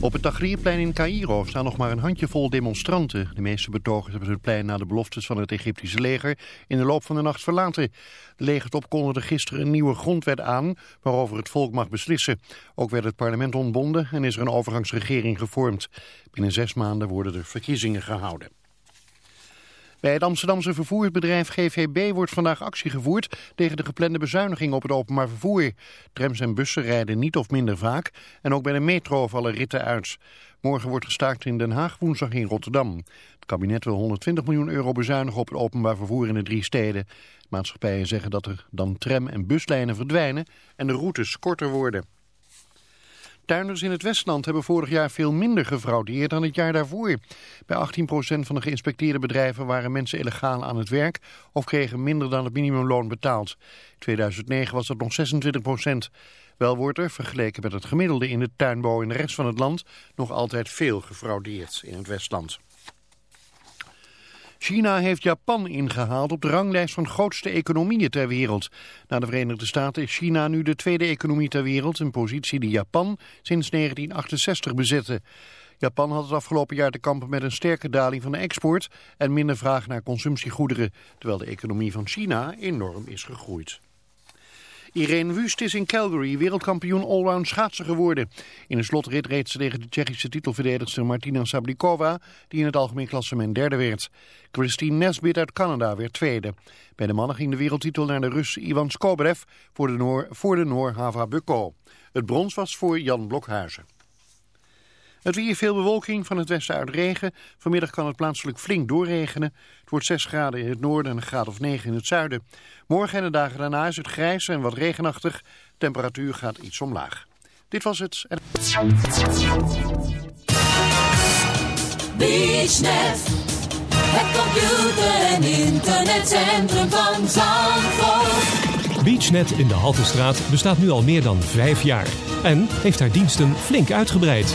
Op het Tahrirplein in Cairo staan nog maar een handjevol demonstranten. De meeste betogers hebben het plein na de beloftes van het Egyptische leger in de loop van de nacht verlaten. De legertop kondigde gisteren een nieuwe grondwet aan waarover het volk mag beslissen. Ook werd het parlement ontbonden en is er een overgangsregering gevormd. Binnen zes maanden worden er verkiezingen gehouden. Bij het Amsterdamse vervoersbedrijf GVB wordt vandaag actie gevoerd tegen de geplande bezuiniging op het openbaar vervoer. Trams en bussen rijden niet of minder vaak en ook bij de metro vallen ritten uit. Morgen wordt gestaakt in Den Haag, woensdag in Rotterdam. Het kabinet wil 120 miljoen euro bezuinigen op het openbaar vervoer in de drie steden. Maatschappijen zeggen dat er dan tram- en buslijnen verdwijnen en de routes korter worden. Tuinders in het Westland hebben vorig jaar veel minder gefraudeerd dan het jaar daarvoor. Bij 18% van de geïnspecteerde bedrijven waren mensen illegaal aan het werk of kregen minder dan het minimumloon betaald. In 2009 was dat nog 26%. Wel wordt er, vergeleken met het gemiddelde in de tuinbouw in de rest van het land, nog altijd veel gefraudeerd in het Westland. China heeft Japan ingehaald op de ranglijst van grootste economieën ter wereld. Na de Verenigde Staten is China nu de tweede economie ter wereld, een positie die Japan sinds 1968 bezette. Japan had het afgelopen jaar te kampen met een sterke daling van de export en minder vraag naar consumptiegoederen, terwijl de economie van China enorm is gegroeid. Irene Wust is in Calgary wereldkampioen allround schaatsen geworden. In de slotrit reed ze tegen de Tsjechische titelverdedigster Martina Sablikova, die in het algemeen klassement derde werd. Christine Nesbit uit Canada werd tweede. Bij de mannen ging de wereldtitel naar de Rus Ivan Skobrev voor de Noor, voor de Noor Hava Bukko. Het brons was voor Jan Blokhuizen. Het weer veel bewolking, van het westen uit regen. Vanmiddag kan het plaatselijk flink doorregenen. Het wordt 6 graden in het noorden en een graad of 9 in het zuiden. Morgen en de dagen daarna is het grijs en wat regenachtig. Temperatuur gaat iets omlaag. Dit was het. BeachNet. Het computer- en internetcentrum van Zandvoort. BeachNet in de Haltestraat bestaat nu al meer dan vijf jaar. En heeft haar diensten flink uitgebreid.